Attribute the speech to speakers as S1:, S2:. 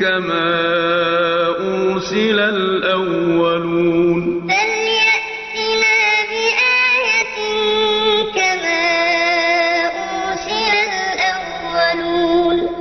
S1: كَمَا أُرْسِلَ الْأَوَّلُونَ